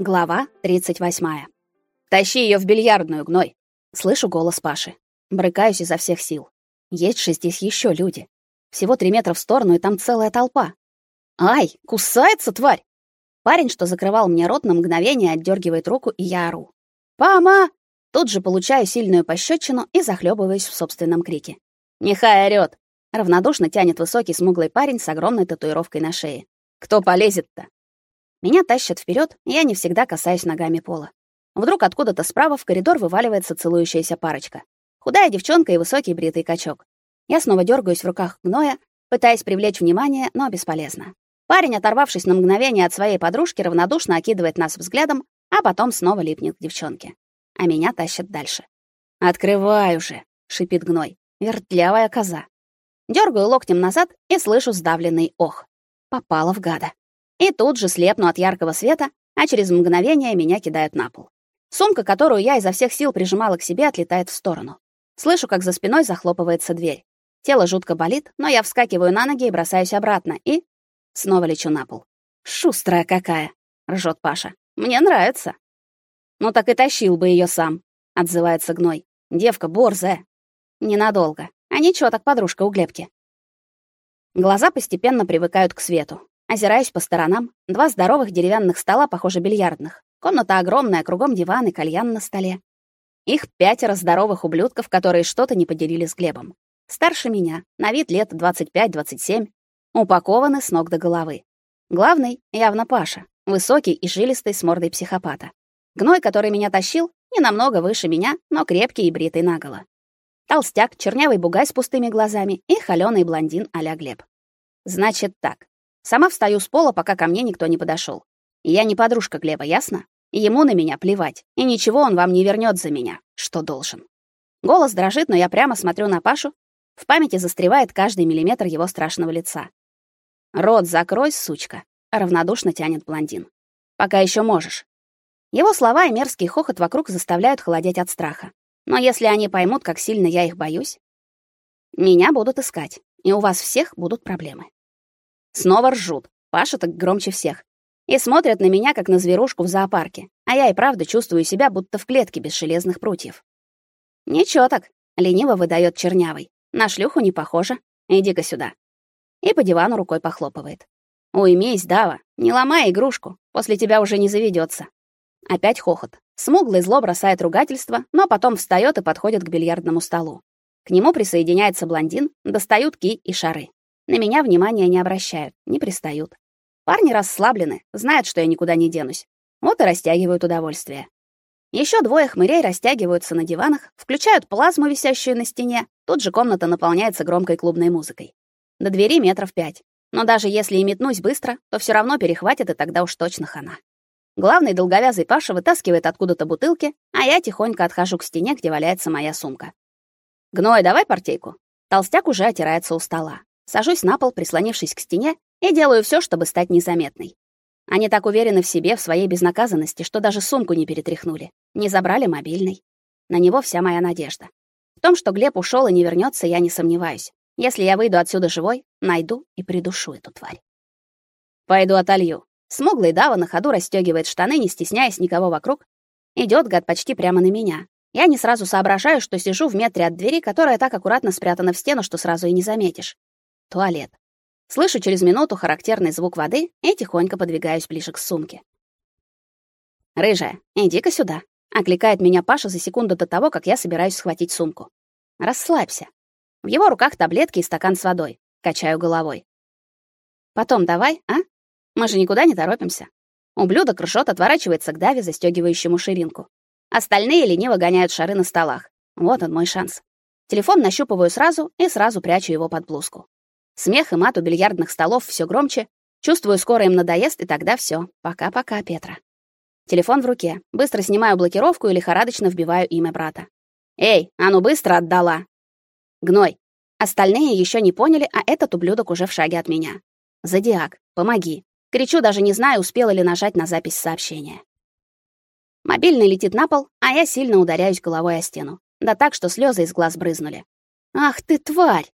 Глава 38. Тащи ее в бильярдную, гной. Слышу голос Паши. Брыкаюсь изо всех сил. Есть же здесь еще люди. Всего три метра в сторону, и там целая толпа. Ай, кусается тварь. Парень, что закрывал мне рот, на мгновение отдергивает руку, и я ору. «Пама!» Тут же получаю сильную пощечину и захлебываюсь в собственном крике. «Нехай орёт!» Равнодушно тянет высокий смуглый парень с огромной татуировкой на шее. «Кто полезет-то?» Меня тащат вперед, я не всегда касаюсь ногами пола. Вдруг откуда-то справа в коридор вываливается целующаяся парочка. Худая девчонка и высокий бритый качок. Я снова дергаюсь в руках гноя, пытаясь привлечь внимание, но бесполезно. Парень, оторвавшись на мгновение от своей подружки, равнодушно окидывает нас взглядом, а потом снова липнет к девчонке. А меня тащат дальше. «Открывай уже!» — шипит гной. «Вертлявая коза!» Дергаю локтем назад и слышу сдавленный ох. Попала в гада. И тут же слепну от яркого света, а через мгновение меня кидают на пол. Сумка, которую я изо всех сил прижимала к себе, отлетает в сторону. Слышу, как за спиной захлопывается дверь. Тело жутко болит, но я вскакиваю на ноги и бросаюсь обратно, и снова лечу на пол. «Шустрая какая!» — ржет Паша. «Мне нравится». «Ну так и тащил бы ее сам», — отзывается Гной. «Девка борзая». «Ненадолго. А ничего так подружка у Глебки». Глаза постепенно привыкают к свету. Озираюсь по сторонам. Два здоровых деревянных стола, похоже, бильярдных. Комната огромная, кругом диван и кальян на столе. Их пятеро здоровых ублюдков, которые что-то не поделили с Глебом. Старше меня, на вид лет 25-27, упакованы с ног до головы. Главный явно Паша, высокий и жилистый с мордой психопата. Гной, который меня тащил, не намного выше меня, но крепкий и бритый наголо. Толстяк, чернявый бугай с пустыми глазами и холёный блондин а Глеб. Значит так. Сама встаю с пола, пока ко мне никто не подошел. Я не подружка Глеба, ясно? Ему на меня плевать, и ничего он вам не вернет за меня, что должен. Голос дрожит, но я прямо смотрю на Пашу. В памяти застревает каждый миллиметр его страшного лица. Рот закрой, сучка, равнодушно тянет блондин. Пока еще можешь. Его слова и мерзкий хохот вокруг заставляют холодеть от страха. Но если они поймут, как сильно я их боюсь, меня будут искать, и у вас всех будут проблемы. Снова ржут. Паша так громче всех. И смотрят на меня, как на зверушку в зоопарке. А я и правда чувствую себя, будто в клетке без железных прутьев. Ничего так, лениво выдает чернявый. На шлюху не похоже. Иди-ка сюда. И по дивану рукой похлопывает. Уймись, Дава, не ломай игрушку, после тебя уже не заведется. Опять хохот. Смуглый зло бросает ругательство, но потом встает и подходит к бильярдному столу. К нему присоединяется блондин, достают ки и шары. На меня внимания не обращают, не пристают. Парни расслаблены, знают, что я никуда не денусь. Вот и растягивают удовольствие. Еще двое хмырей растягиваются на диванах, включают плазму, висящую на стене. Тут же комната наполняется громкой клубной музыкой. До двери метров пять. Но даже если и метнусь быстро, то все равно перехватит, и тогда уж точно хана. Главный долговязый Паша вытаскивает откуда-то бутылки, а я тихонько отхожу к стене, где валяется моя сумка. «Гной, давай партейку». Толстяк уже отирается у стола. Сажусь на пол, прислонившись к стене, и делаю все, чтобы стать незаметной. Они так уверены в себе, в своей безнаказанности, что даже сумку не перетряхнули, не забрали мобильный. На него вся моя надежда. В том, что Глеб ушел и не вернется, я не сомневаюсь. Если я выйду отсюда живой, найду и придушу эту тварь. Пойду отолью. Смуглый Дава на ходу расстегивает штаны, не стесняясь никого вокруг. Идет гад почти прямо на меня. Я не сразу соображаю, что сижу в метре от двери, которая так аккуратно спрятана в стену, что сразу и не заметишь. Туалет. Слышу через минуту характерный звук воды и тихонько подвигаюсь ближе к сумке. «Рыжая, иди-ка сюда», — окликает меня Паша за секунду до того, как я собираюсь схватить сумку. «Расслабься». В его руках таблетки и стакан с водой. Качаю головой. «Потом давай, а? Мы же никуда не торопимся». Ублюдок ржет, отворачивается к Даве, застегивающему ширинку. Остальные лениво гоняют шары на столах. Вот он мой шанс. Телефон нащупываю сразу и сразу прячу его под блузку. Смех и мат у бильярдных столов все громче. Чувствую, скоро им надоест, и тогда все. Пока-пока, Петра. Телефон в руке. Быстро снимаю блокировку и лихорадочно вбиваю имя брата. «Эй, а ну быстро отдала!» «Гной!» Остальные еще не поняли, а этот ублюдок уже в шаге от меня. «Зодиак, помоги!» Кричу, даже не знаю, успела ли нажать на запись сообщения. Мобильный летит на пол, а я сильно ударяюсь головой о стену. Да так, что слезы из глаз брызнули. «Ах ты, тварь!»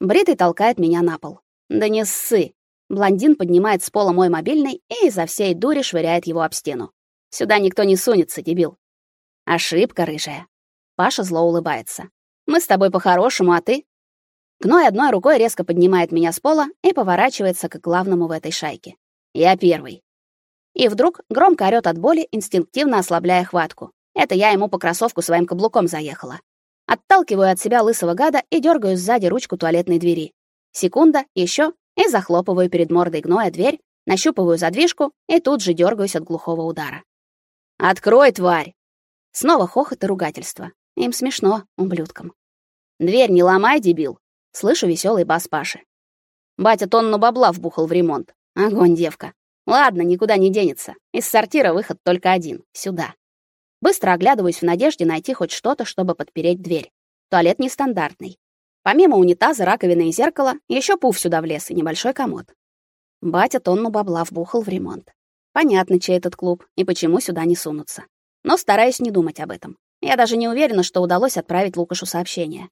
Бритый толкает меня на пол. Да не ссы. Блондин поднимает с пола мой мобильный и изо всей дури швыряет его об стену. Сюда никто не сунется, дебил. Ошибка, рыжая. Паша зло улыбается. Мы с тобой по-хорошему, а ты? Гной одной рукой резко поднимает меня с пола и поворачивается к главному в этой шайке. Я первый. И вдруг громко орёт от боли, инстинктивно ослабляя хватку. Это я ему по кроссовку своим каблуком заехала. Отталкиваю от себя лысого гада и дергаю сзади ручку туалетной двери. Секунда, еще, и захлопываю перед мордой гноя дверь, нащупываю задвижку и тут же дергаюсь от глухого удара. «Открой, тварь!» Снова хохот и ругательство. Им смешно, ублюдкам. «Дверь не ломай, дебил!» Слышу веселый бас Паши. Батя тонну бабла вбухал в ремонт. Огонь, девка. Ладно, никуда не денется. Из сортира выход только один — сюда. Быстро оглядываюсь в надежде найти хоть что-то, чтобы подпереть дверь. Туалет нестандартный. Помимо унитаза, раковины и зеркала, еще пуф сюда влез и небольшой комод. Батя тонну бабла вбухал в ремонт. Понятно, чей этот клуб и почему сюда не сунутся. Но стараюсь не думать об этом. Я даже не уверена, что удалось отправить Лукашу сообщение.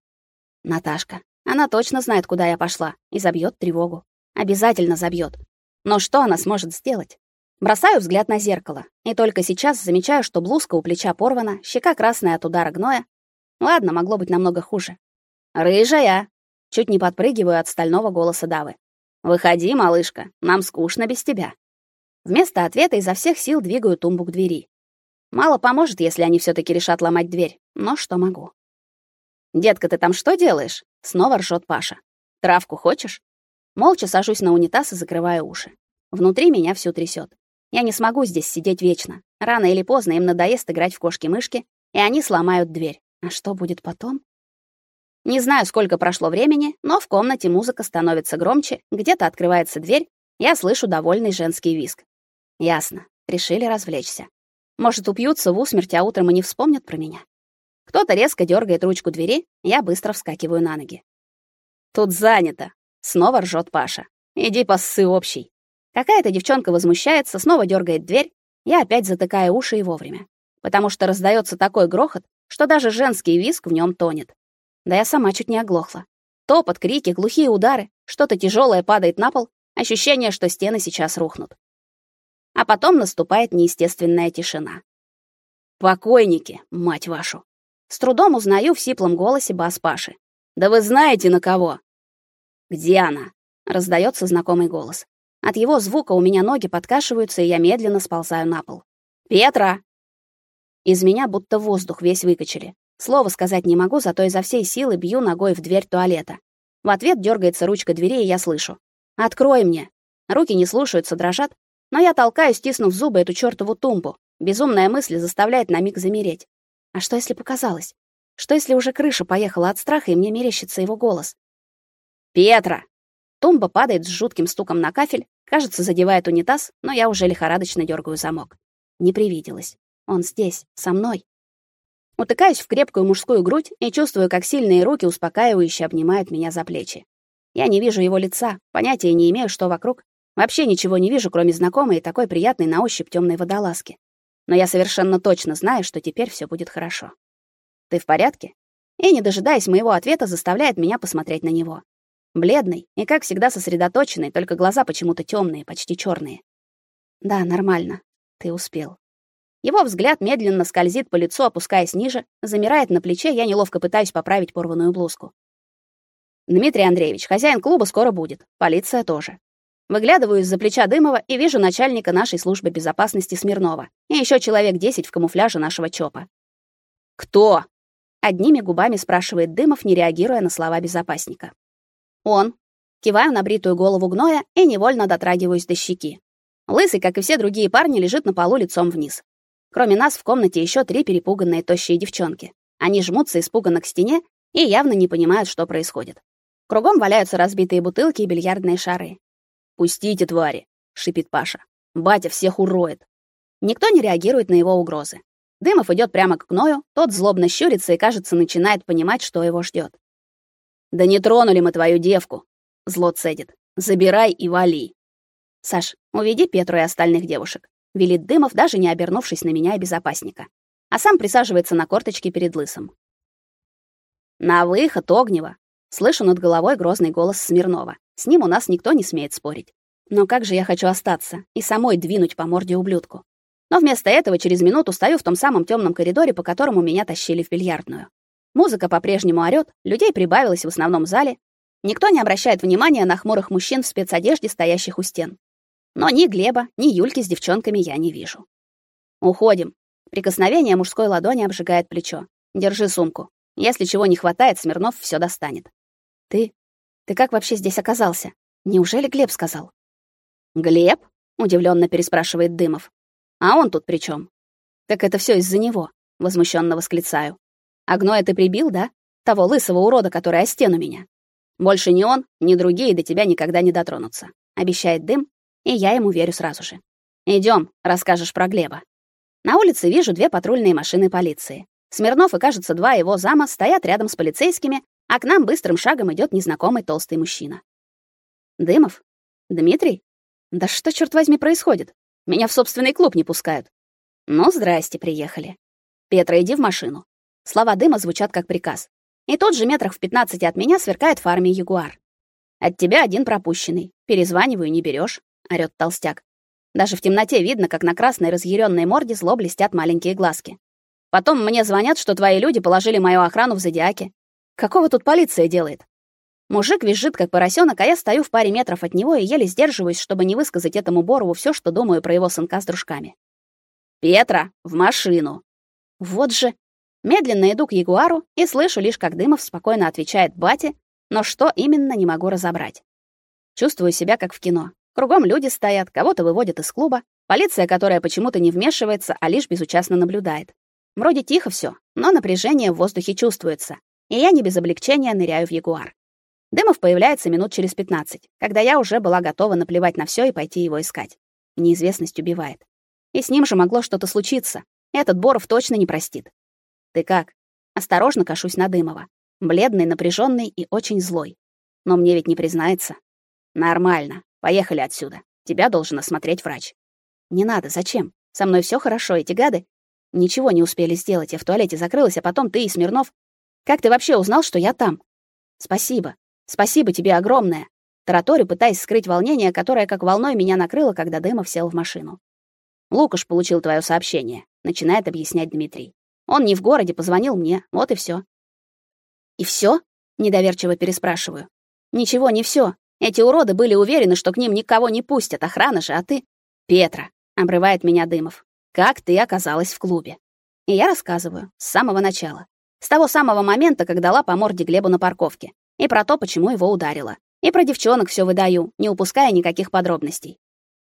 Наташка. Она точно знает, куда я пошла, и забьет тревогу. Обязательно забьет. Но что она сможет сделать? Бросаю взгляд на зеркало, и только сейчас замечаю, что блузка у плеча порвана, щека красная от удара гноя. Ладно, могло быть намного хуже. «Рыжая!» Чуть не подпрыгиваю от стального голоса Давы. «Выходи, малышка, нам скучно без тебя». Вместо ответа изо всех сил двигаю тумбу к двери. Мало поможет, если они все таки решат ломать дверь, но что могу. «Детка, ты там что делаешь?» Снова ржет Паша. «Травку хочешь?» Молча сажусь на унитаз и закрываю уши. Внутри меня всё трясёт. Я не смогу здесь сидеть вечно. Рано или поздно им надоест играть в кошки-мышки, и они сломают дверь. А что будет потом? Не знаю, сколько прошло времени, но в комнате музыка становится громче, где-то открывается дверь, я слышу довольный женский визг. Ясно, решили развлечься. Может, упьются в усмерть, а утром и не вспомнят про меня. Кто-то резко дергает ручку двери, я быстро вскакиваю на ноги. Тут занято, снова ржет Паша. Иди поссы общий. Какая-то девчонка возмущается, снова дергает дверь, я опять затыкаю уши и вовремя, потому что раздается такой грохот, что даже женский визг в нем тонет. Да я сама чуть не оглохла. Топот, крики, глухие удары, что-то тяжелое падает на пол, ощущение, что стены сейчас рухнут. А потом наступает неестественная тишина. Покойники, мать вашу. С трудом узнаю в сиплом голосе бас Паши. Да вы знаете на кого? Где она? Раздается знакомый голос. От его звука у меня ноги подкашиваются, и я медленно сползаю на пол. Петра. Из меня будто воздух весь выкачали. Слова сказать не могу, зато изо всей силы бью ногой в дверь туалета. В ответ дергается ручка двери, и я слышу: "Открой мне". Руки не слушаются, дрожат, но я толкаю, стиснув зубы, эту чёртову тумбу. Безумная мысль заставляет на миг замереть. А что если показалось? Что если уже крыша поехала от страха, и мне мерещится его голос? "Петра!" Тумба падает с жутким стуком на кафель, кажется, задевает унитаз, но я уже лихорадочно дергаю замок. Не привиделось. Он здесь, со мной. Утыкаюсь в крепкую мужскую грудь и чувствую, как сильные руки успокаивающе обнимают меня за плечи. Я не вижу его лица, понятия не имею, что вокруг. Вообще ничего не вижу, кроме знакомой и такой приятной на ощупь темной водолазки. Но я совершенно точно знаю, что теперь все будет хорошо. Ты в порядке? И, не дожидаясь моего ответа, заставляет меня посмотреть на него. Бледный и, как всегда, сосредоточенный, только глаза почему-то темные, почти черные. Да, нормально. Ты успел. Его взгляд медленно скользит по лицу, опускаясь ниже, замирает на плече, я неловко пытаюсь поправить порванную блузку. Дмитрий Андреевич, хозяин клуба скоро будет, полиция тоже. Выглядываю из-за плеча Дымова и вижу начальника нашей службы безопасности Смирнова и еще человек 10 в камуфляже нашего ЧОПа. Кто? одними губами спрашивает Дымов, не реагируя на слова безопасника. Он. Киваю на бритую голову гноя и невольно дотрагиваюсь до щеки. Лысый, как и все другие парни, лежит на полу лицом вниз. Кроме нас в комнате еще три перепуганные тощие девчонки. Они жмутся испуганно к стене и явно не понимают, что происходит. Кругом валяются разбитые бутылки и бильярдные шары. «Пустите, твари!» — шипит Паша. «Батя всех уроет!» Никто не реагирует на его угрозы. Дымов идет прямо к Гною, тот злобно щурится и, кажется, начинает понимать, что его ждет. «Да не тронули мы твою девку!» — зло цедит. «Забирай и вали!» «Саш, уведи Петру и остальных девушек велит Дымов, даже не обернувшись на меня и безопасника. А сам присаживается на корточки перед лысым. На выход Огнева. Слышу над головой грозный голос Смирнова. С ним у нас никто не смеет спорить. Но как же я хочу остаться и самой двинуть по морде ублюдку. Но вместо этого через минуту стою в том самом темном коридоре, по которому меня тащили в бильярдную. Музыка по-прежнему орёт, людей прибавилось в основном зале. Никто не обращает внимания на хмурых мужчин в спецодежде, стоящих у стен. Но ни Глеба, ни Юльки с девчонками я не вижу. Уходим. Прикосновение мужской ладони обжигает плечо. Держи сумку. Если чего не хватает, Смирнов все достанет. Ты? Ты как вообще здесь оказался? Неужели Глеб сказал? Глеб? удивленно переспрашивает Дымов. А он тут при чем? Так это все из-за него, возмущенно восклицаю. А ты прибил, да? Того лысого урода, который о стену меня. Больше ни он, ни другие до тебя никогда не дотронутся, обещает Дым, и я ему верю сразу же. Идем, расскажешь про Глеба. На улице вижу две патрульные машины полиции. Смирнов и, кажется, два его зама стоят рядом с полицейскими, а к нам быстрым шагом идет незнакомый толстый мужчина. Дымов? Дмитрий? Да что, черт возьми, происходит? Меня в собственный клуб не пускают. Ну, здрасте, приехали. Петра, иди в машину. Слова Дыма звучат как приказ. И тот же метрах в 15 от меня сверкает в Ягуар. От тебя один пропущенный. Перезваниваю, не берешь, орёт толстяк. Даже в темноте видно, как на красной разъяренной морде зло блестят маленькие глазки. Потом мне звонят, что твои люди положили мою охрану в зодиаке. Какого тут полиция делает? Мужик визжит, как поросенок, а я стою в паре метров от него и еле сдерживаюсь, чтобы не высказать этому Борову все, что думаю про его сынка с дружками. «Петра, в машину!» Вот же. Медленно иду к Ягуару и слышу лишь, как Дымов спокойно отвечает бате, но что именно не могу разобрать. Чувствую себя как в кино. Кругом люди стоят, кого-то выводят из клуба, полиция, которая почему-то не вмешивается, а лишь безучастно наблюдает. Вроде тихо все, но напряжение в воздухе чувствуется, и я не без облегчения ныряю в Ягуар. Дымов появляется минут через 15, когда я уже была готова наплевать на все и пойти его искать. Неизвестность убивает. И с ним же могло что-то случиться. Этот Боров точно не простит. Ты как? Осторожно кашусь на Дымова. Бледный, напряженный и очень злой. Но мне ведь не признается. Нормально. Поехали отсюда. Тебя должен осмотреть врач. Не надо, зачем? Со мной все хорошо, эти гады ничего не успели сделать. Я в туалете закрылась, а потом ты и Смирнов. Как ты вообще узнал, что я там? Спасибо. Спасибо тебе огромное. Тараторю, пытаясь скрыть волнение, которое как волной меня накрыло, когда Дымов сел в машину. Лукаш получил твое сообщение, начинает объяснять Дмитрий. Он не в городе, позвонил мне. Вот и все. И все? недоверчиво переспрашиваю. Ничего, не все. Эти уроды были уверены, что к ним никого не пустят, охрана же, а ты Петра, обрывает меня Дымов. Как ты оказалась в клубе? И я рассказываю с самого начала. С того самого момента, когда дала по морде Глебу на парковке и про то, почему его ударила. И про девчонок все выдаю, не упуская никаких подробностей.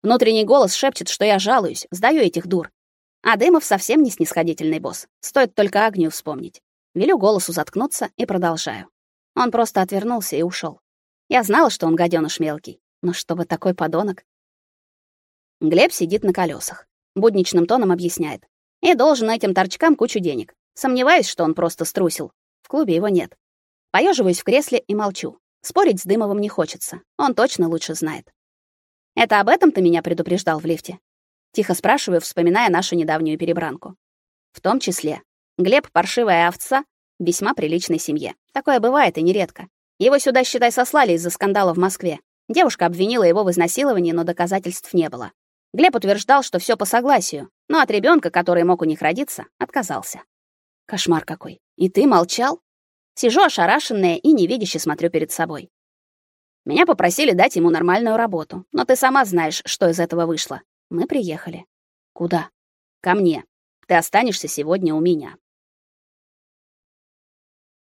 Внутренний голос шепчет, что я жалуюсь, сдаю этих дур. А Дымов совсем не снисходительный босс. Стоит только огню вспомнить. Велю голосу заткнуться и продолжаю. Он просто отвернулся и ушел. Я знала, что он гаденыш мелкий, но чтобы такой подонок. Глеб сидит на колесах, будничным тоном объясняет. И должен этим торчкам кучу денег. Сомневаюсь, что он просто струсил. В клубе его нет. Поеживаюсь в кресле и молчу. Спорить с Дымовым не хочется. Он точно лучше знает. Это об этом ты меня предупреждал в лифте? Тихо спрашиваю, вспоминая нашу недавнюю перебранку. В том числе. Глеб паршивая овца весьма приличной семье. Такое бывает и нередко. Его сюда, считай, сослали из-за скандала в Москве. Девушка обвинила его в изнасиловании, но доказательств не было. Глеб утверждал, что все по согласию, но от ребенка, который мог у них родиться, отказался. Кошмар какой. И ты молчал? Сижу ошарашенная и невидяще смотрю перед собой. Меня попросили дать ему нормальную работу, но ты сама знаешь, что из этого вышло. Мы приехали. Куда? Ко мне. Ты останешься сегодня у меня.